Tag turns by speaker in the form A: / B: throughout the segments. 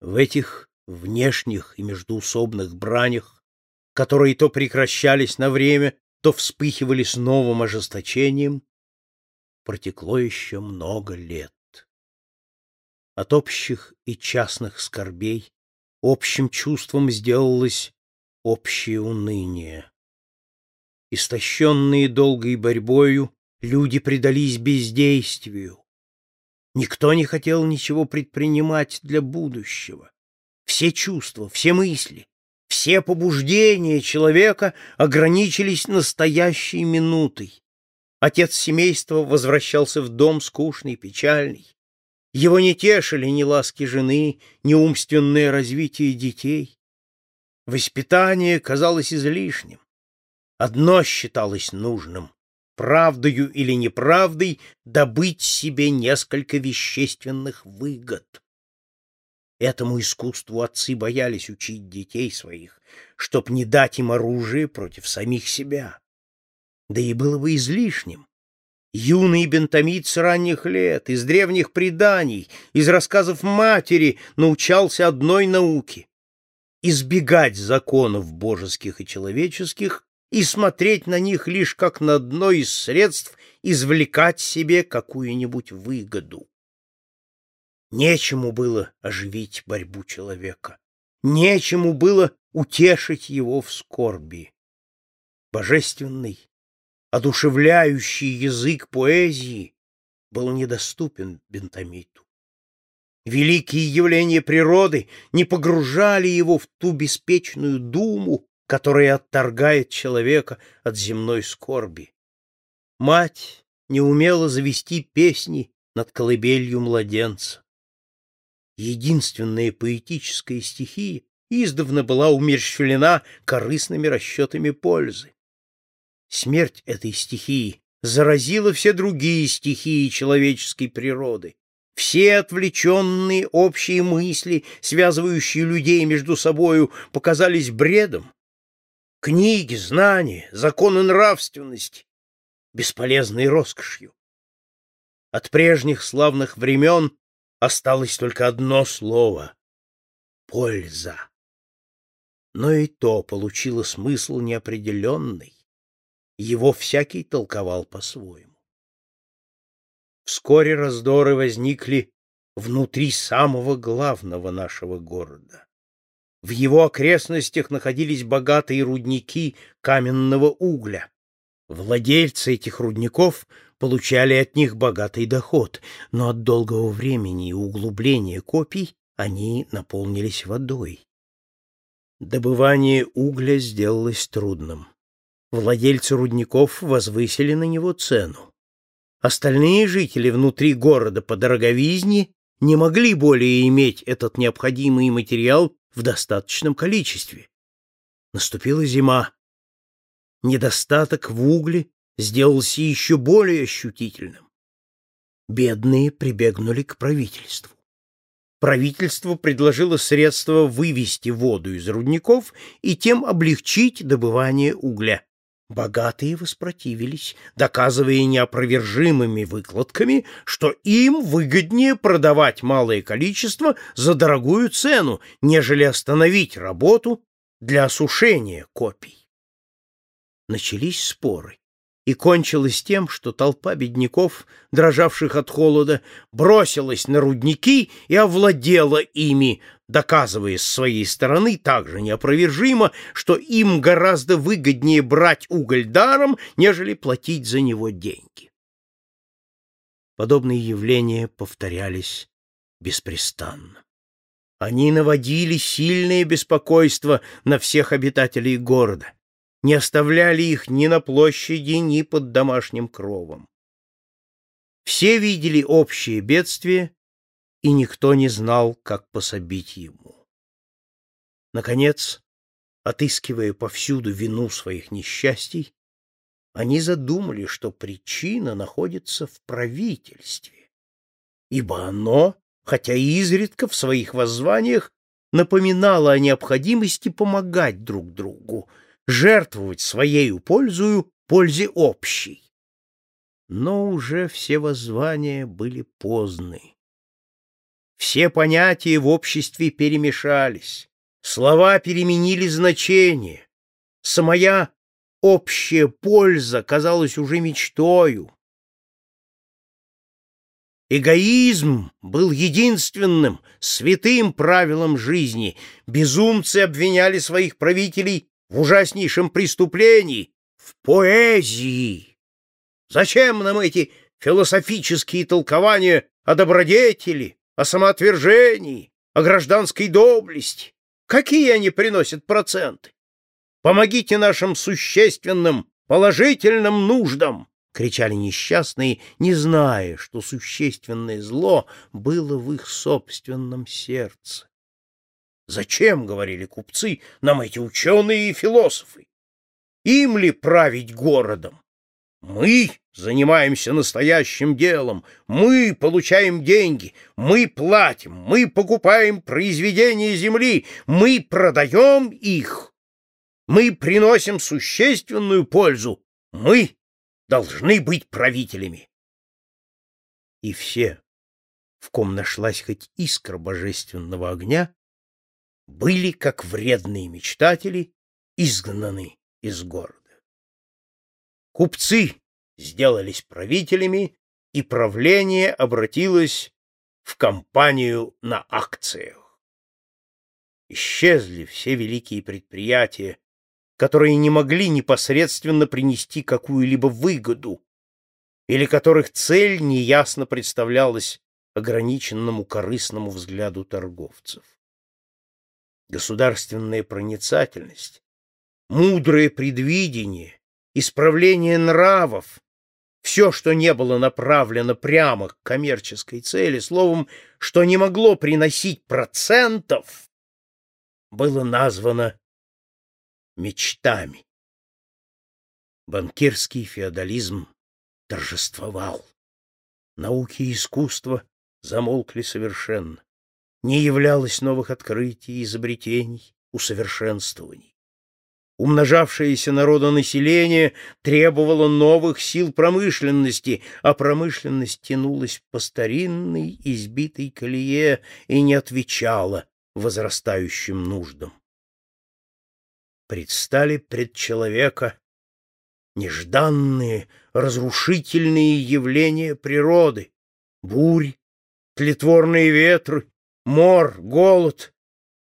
A: В этих внешних и междуусобных бранях, которые то прекращались на время, то вспыхивали с новым ожесточением, протекло еще много лет. От общих и частных скорбей общим чувством сделалось общее уныние. Истощенные долгой борьбою, люди предались бездействию. Никто не хотел ничего предпринимать для будущего. Все чувства, все мысли, все побуждения человека ограничились настоящей минутой. Отец семейства возвращался в дом скучный, печальный. Его не тешили ни ласки жены, ни умственное развитие детей. Воспитание казалось излишним. Одно считалось нужным — правдою или неправдой добыть себе несколько вещественных выгод. Этому искусству отцы боялись учить детей своих, чтоб не дать им оружие против самих себя. Да и было бы излишним. Юный бентамид с ранних лет, из древних преданий, из рассказов матери научался одной науке — избегать законов божеских и человеческих и смотреть на них лишь как на одно из средств извлекать себе какую-нибудь выгоду. Нечему было оживить борьбу человека, нечему было утешить его в скорби. Божественный, одушевляющий язык поэзии был недоступен бентамиту. Великие явления природы не погружали его в ту беспечную думу, которая отторгает человека от земной скорби. Мать не умела завести песни над колыбелью младенца единственная поэтическая стихия, издавна была умерщвлена корыстными расчетами пользы. Смерть этой стихии заразила все другие стихии человеческой природы. Все отвлеченные общие мысли, связывающие людей между собою, показались бредом. Книги, знания, законы нравственности — бесполезной роскошью. От прежних славных времен Осталось только одно слово — польза. Но и то получило смысл неопределенный. Его всякий толковал по-своему. Вскоре раздоры возникли внутри самого главного нашего города. В его окрестностях находились богатые рудники каменного угля. Владельцы этих рудников получали от них богатый доход, но от долгого времени и углубления копий они наполнились водой. Добывание угля сделалось трудным. Владельцы рудников возвысили на него цену. Остальные жители внутри города по дороговизне не могли более иметь этот необходимый материал в достаточном количестве. Наступила зима. Недостаток в угле сделался еще более ощутительным. Бедные прибегнули к правительству. Правительство предложило средства вывести воду из рудников и тем облегчить добывание угля. Богатые воспротивились, доказывая неопровержимыми выкладками, что им выгоднее продавать малое количество за дорогую цену, нежели остановить работу для осушения копий. Начались споры и кончилось тем, что толпа бедняков, дрожавших от холода, бросилась на рудники и овладела ими, доказывая с своей стороны также неопровержимо, что им гораздо выгоднее брать уголь даром, нежели платить за него деньги. Подобные явления повторялись беспрестанно. Они наводили сильное беспокойство на всех обитателей города не оставляли их ни на площади, ни под домашним кровом. Все видели общее бедствие, и никто не знал, как пособить ему. Наконец, отыскивая повсюду вину своих несчастий, они задумали, что причина находится в правительстве, ибо оно, хотя и изредка в своих воззваниях, напоминало о необходимости помогать друг другу, жертвовать своею пользою пользе общей. Но уже все воззвания были поздны. Все понятия в обществе перемешались, слова переменили значение. Самая общая польза казалась уже мечтою. Эгоизм был единственным, святым правилом жизни. Безумцы обвиняли своих правителей в ужаснейшем преступлении, в поэзии. Зачем нам эти философические толкования о добродетели, о самоотвержении, о гражданской доблести? Какие они приносят проценты? Помогите нашим существенным, положительным нуждам кричали несчастные, не зная, что существенное зло было в их собственном сердце. Зачем, говорили купцы, нам эти ученые и философы? Им ли править городом? Мы занимаемся настоящим делом, мы получаем деньги, мы платим, мы покупаем произведения земли, мы продаем их, мы приносим существенную пользу, мы должны быть правителями. И все, в ком нашлась хоть искра божественного огня, были, как вредные мечтатели, изгнаны из города. Купцы сделались правителями, и правление обратилось в компанию на акциях. Исчезли все великие предприятия, которые не могли непосредственно принести какую-либо выгоду, или которых цель неясно представлялась ограниченному корыстному взгляду торговцев. Государственная проницательность, мудрое предвидение, исправление нравов — все, что не было направлено прямо к коммерческой цели, словом, что не могло приносить процентов, было названо мечтами. Банкирский феодализм торжествовал. Науки и искусство замолкли совершенно. Не являлось новых открытий, изобретений, усовершенствований. Умножавшееся народонаселение требовало новых сил промышленности, а промышленность тянулась по старинной избитой колее и не отвечала возрастающим нуждам предстали пред человека нежданные, разрушительные явления природы, бурь, тлетворные ветры, мор, голод.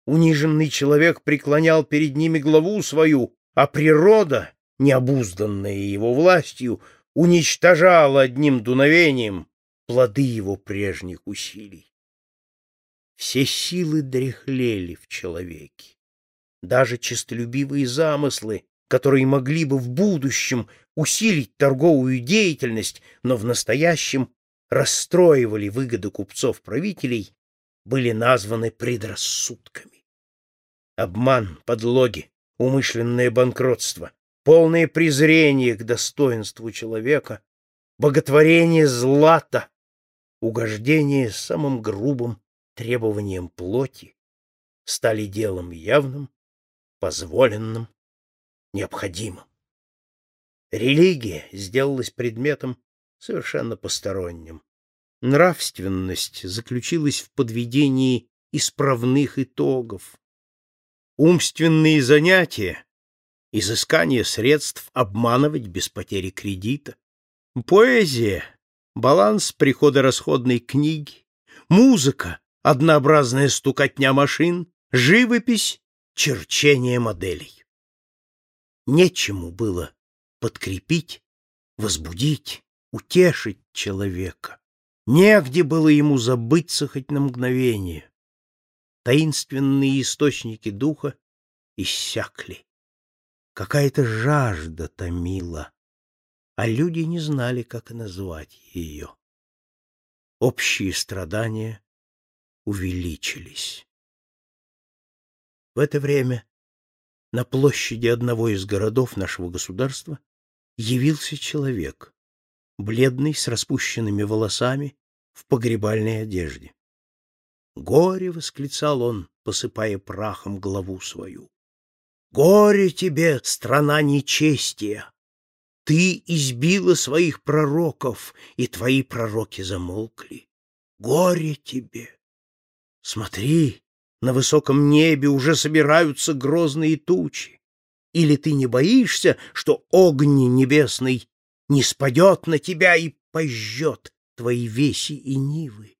A: Униженный человек преклонял перед ними главу свою, а природа, необузданная его властью, уничтожала одним дуновением плоды его прежних усилий. Все силы дряхлели в человеке даже честолюбивые замыслы, которые могли бы в будущем усилить торговую деятельность, но в настоящем расстроивали выгоды купцов-правителей, были названы предрассудками. Обман, подлоги, умышленное банкротство, полное презрение к достоинству человека, боготворение злата, угождение самым грубым требованиям плоти стали делом явным позволенным, необходимым. Религия сделалась предметом совершенно посторонним. Нравственность заключилась в подведении исправных итогов. Умственные занятия, изыскание средств обманывать без потери кредита, поэзия, баланс приходо-расходной книги, музыка, однообразная стукотня машин, живопись черчение моделей. Нечему было подкрепить, возбудить, утешить человека. Негде было ему забыться хоть на мгновение. Таинственные источники духа иссякли. Какая-то жажда томила, а люди не знали, как назвать ее. Общие страдания увеличились. В это время на площади одного из городов нашего государства явился человек, бледный, с распущенными волосами, в погребальной одежде. «Горе!» — восклицал он, посыпая прахом главу свою. «Горе тебе, страна нечестия! Ты избила своих пророков, и твои пророки замолкли. Горе тебе! Смотри, на высоком небе уже собираются грозные тучи. Или ты не боишься, что огни небесный не спадет на тебя и пожжет твои веси и нивы?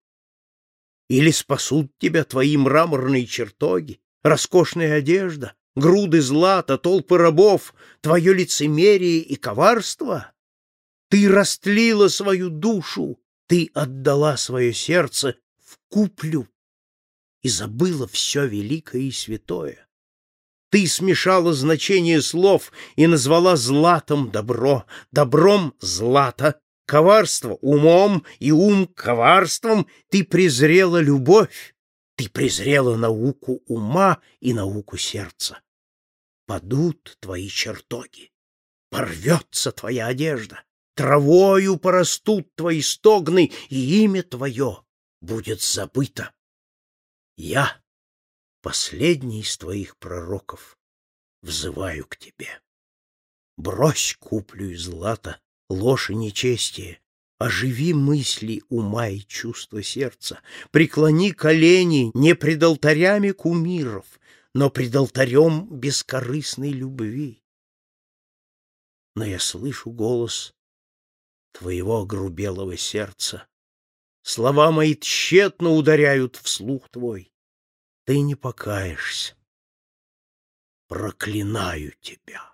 A: Или спасут тебя твои мраморные чертоги, роскошная одежда, груды злата, толпы рабов, твое лицемерие и коварство? Ты растлила свою душу, ты отдала свое сердце в куплю и забыла все великое и святое. Ты смешала значение слов и назвала златом добро, добром злато, коварство умом и ум коварством. Ты презрела любовь, ты презрела науку ума и науку сердца. Падут твои чертоги, порвется твоя одежда, травою порастут твои стогны, и имя твое будет забыто. Я, последний из твоих пророков, взываю к тебе. Брось куплю из злата, ложь и нечестие, оживи мысли ума и чувства сердца, преклони колени не пред алтарями кумиров, но пред алтарем бескорыстной любви. Но я слышу голос твоего огрубелого сердца. Слова мои тщетно ударяют в слух твой ты не покаешься. Проклинаю тебя.